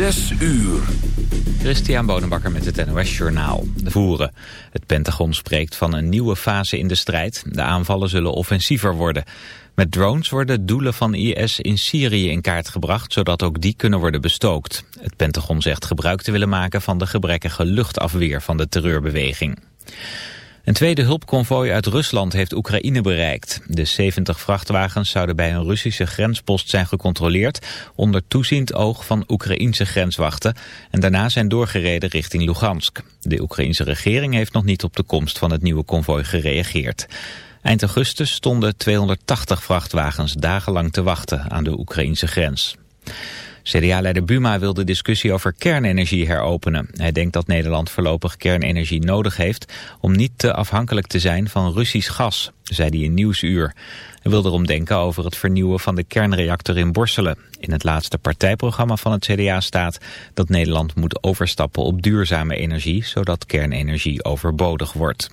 Zes uur. Christian Bonenbakker met het NOS Journaal. De voeren. Het Pentagon spreekt van een nieuwe fase in de strijd. De aanvallen zullen offensiever worden. Met drones worden doelen van IS in Syrië in kaart gebracht... zodat ook die kunnen worden bestookt. Het Pentagon zegt gebruik te willen maken van de gebrekkige luchtafweer van de terreurbeweging. Een tweede hulpconvooi uit Rusland heeft Oekraïne bereikt. De 70 vrachtwagens zouden bij een Russische grenspost zijn gecontroleerd... onder toeziend oog van Oekraïense grenswachten... en daarna zijn doorgereden richting Lugansk. De Oekraïense regering heeft nog niet op de komst van het nieuwe konvooi gereageerd. Eind augustus stonden 280 vrachtwagens dagenlang te wachten aan de Oekraïense grens. CDA-leider Buma wil de discussie over kernenergie heropenen. Hij denkt dat Nederland voorlopig kernenergie nodig heeft... om niet te afhankelijk te zijn van Russisch gas, zei hij in Nieuwsuur. Hij wil erom denken over het vernieuwen van de kernreactor in Borselen. In het laatste partijprogramma van het CDA staat dat Nederland moet overstappen op duurzame energie... zodat kernenergie overbodig wordt.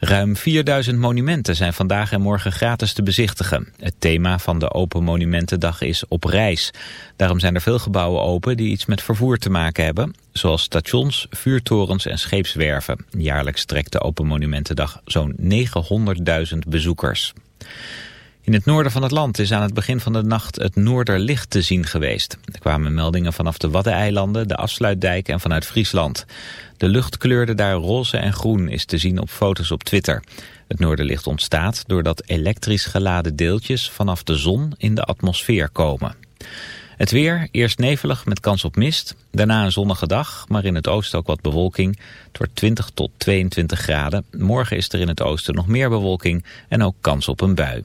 Ruim 4000 monumenten zijn vandaag en morgen gratis te bezichtigen. Het thema van de Open Monumentendag is op reis. Daarom zijn er veel gebouwen open die iets met vervoer te maken hebben. Zoals stations, vuurtorens en scheepswerven. Jaarlijks trekt de Open Monumentendag zo'n 900.000 bezoekers. In het noorden van het land is aan het begin van de nacht het Noorderlicht te zien geweest. Er kwamen meldingen vanaf de Waddeneilanden, de Afsluitdijk en vanuit Friesland. De lucht kleurde daar roze en groen is te zien op foto's op Twitter. Het Noorderlicht ontstaat doordat elektrisch geladen deeltjes vanaf de zon in de atmosfeer komen. Het weer, eerst nevelig met kans op mist. Daarna een zonnige dag, maar in het oosten ook wat bewolking. Het wordt 20 tot 22 graden. Morgen is er in het oosten nog meer bewolking en ook kans op een bui.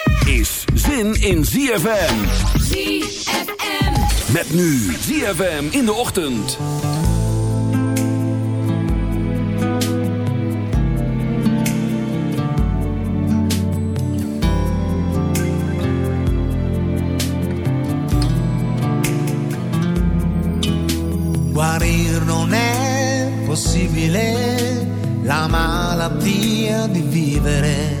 is zin in ZFM. ZFM. Met nu ZFM in de ochtend. Guarir non è possibile la malattia di vivere.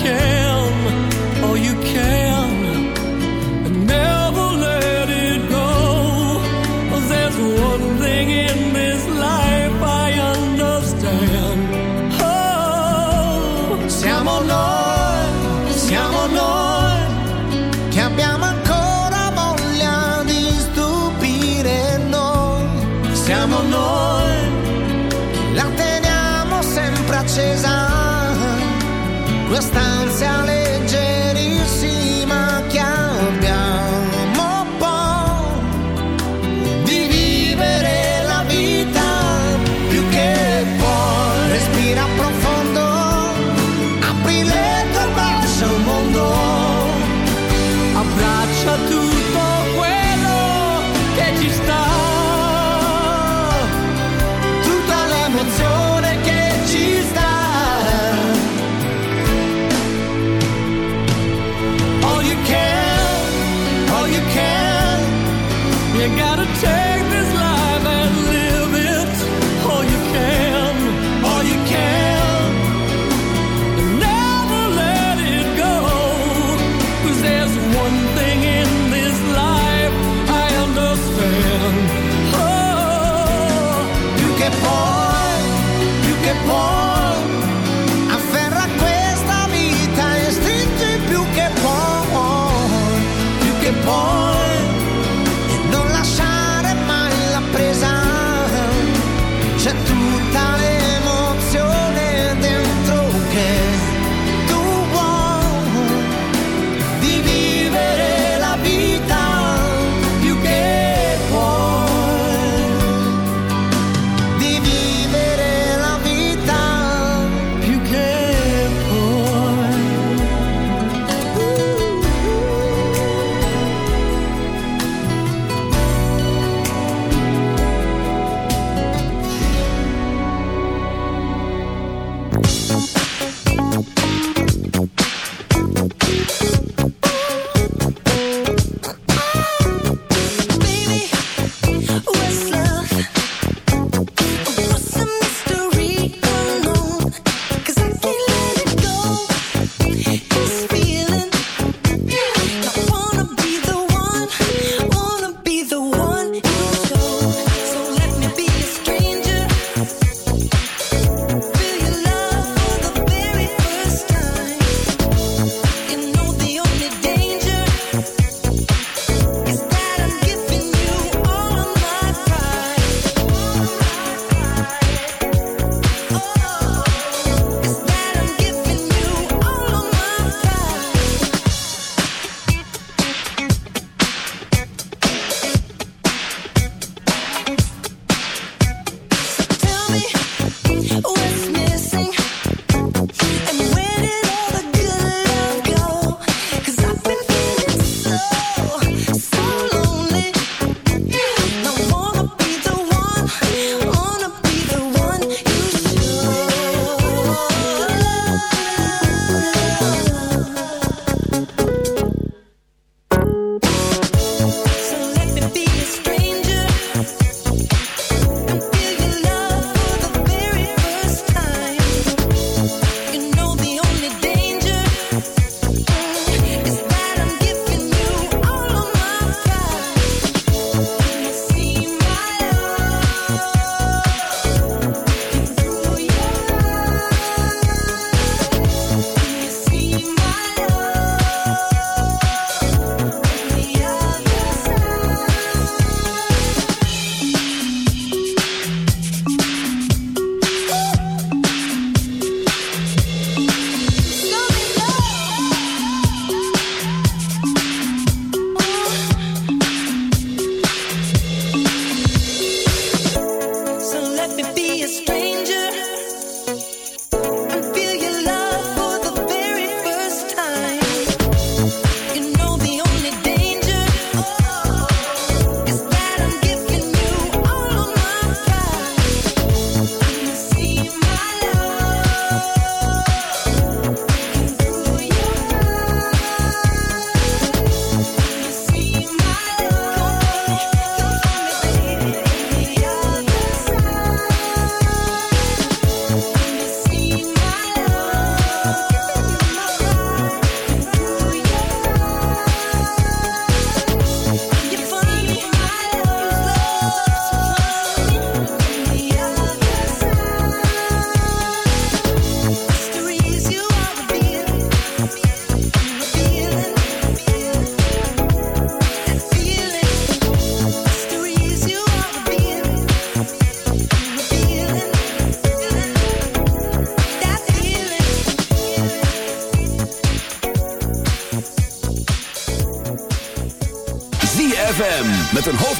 care.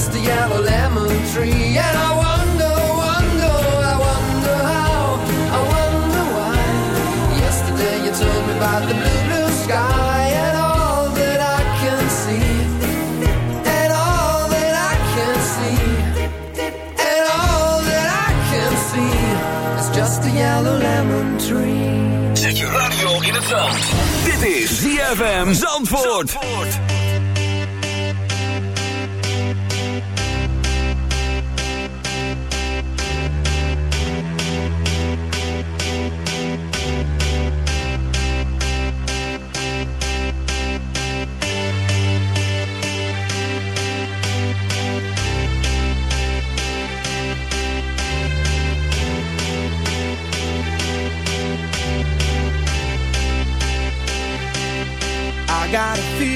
just a yellow lemon tree, and I wonder, wonder, I wonder how, I wonder why. Yesterday you told me about the blue, blue sky, and all that I can see, and all that I can see, and all that I can see is just a yellow lemon tree. Zet je radio in het zand. Dit is ZFM Zandvoort. Zandvoort. got a feeling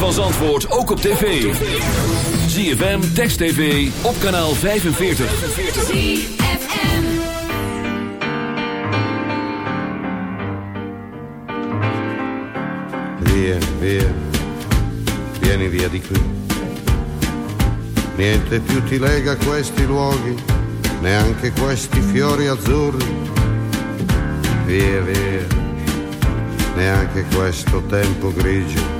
van Zandvoort ook op tv. ZFM, Text TV, op kanaal 45. ZFM. Via, via, vieni via di qui. Niente più ti lega questi luoghi, neanche questi fiori azzurri. Via, via, neanche questo tempo grigio,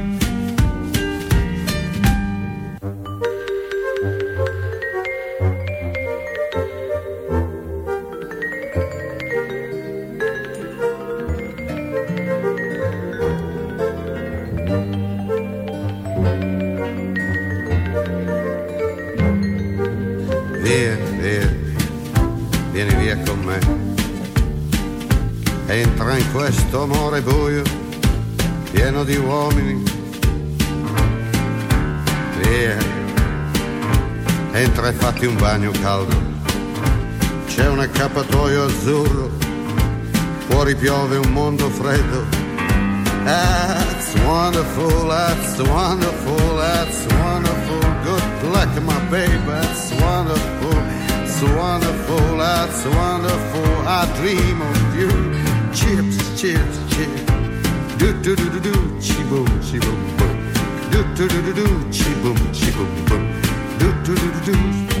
piove un mondo freddo. That's wonderful, that's wonderful, that's wonderful. Good luck, my baby, that's wonderful, it's wonderful, that's wonderful. I dream of you. Chips, chips, chips. Do do do do do, chi boom, chi boom. Do do do do do, chi boom, chi boom boom. Do do do do do.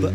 but